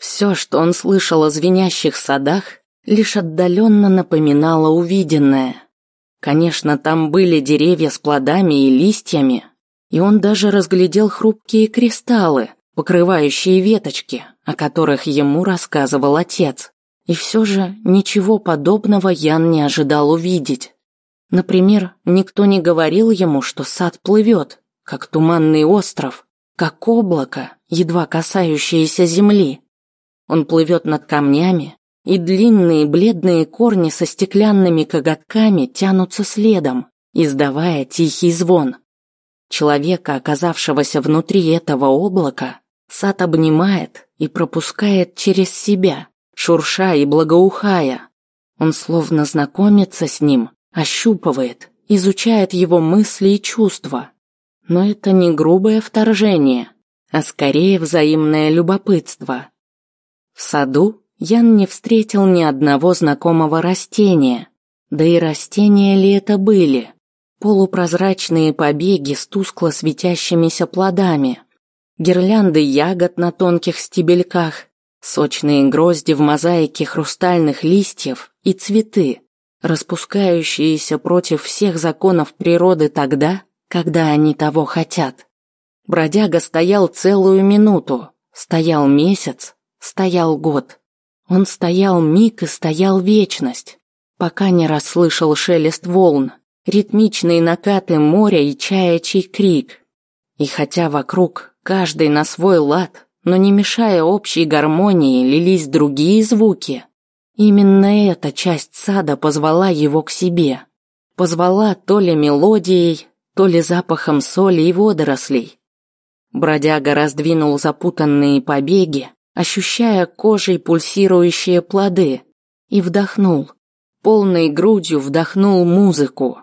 Все, что он слышал о звенящих садах, лишь отдаленно напоминало увиденное. Конечно, там были деревья с плодами и листьями, и он даже разглядел хрупкие кристаллы, покрывающие веточки, о которых ему рассказывал отец. И все же ничего подобного Ян не ожидал увидеть. Например, никто не говорил ему, что сад плывет, как туманный остров, как облако, едва касающееся земли. Он плывет над камнями, и длинные бледные корни со стеклянными коготками тянутся следом, издавая тихий звон. Человека, оказавшегося внутри этого облака, сад обнимает и пропускает через себя, шурша и благоухая. Он словно знакомится с ним, ощупывает, изучает его мысли и чувства. Но это не грубое вторжение, а скорее взаимное любопытство. В саду Ян не встретил ни одного знакомого растения. Да и растения ли это были? Полупрозрачные побеги с тускло светящимися плодами, гирлянды ягод на тонких стебельках, сочные грозди в мозаике хрустальных листьев и цветы, распускающиеся против всех законов природы тогда, когда они того хотят. Бродяга стоял целую минуту, стоял месяц, стоял год. Он стоял миг и стоял вечность, пока не расслышал шелест волн, ритмичные накаты моря и чаячий крик. И хотя вокруг каждый на свой лад, но не мешая общей гармонии, лились другие звуки, именно эта часть сада позвала его к себе. Позвала то ли мелодией, то ли запахом соли и водорослей. Бродяга раздвинул запутанные побеги, ощущая кожей пульсирующие плоды, и вдохнул, полной грудью вдохнул музыку.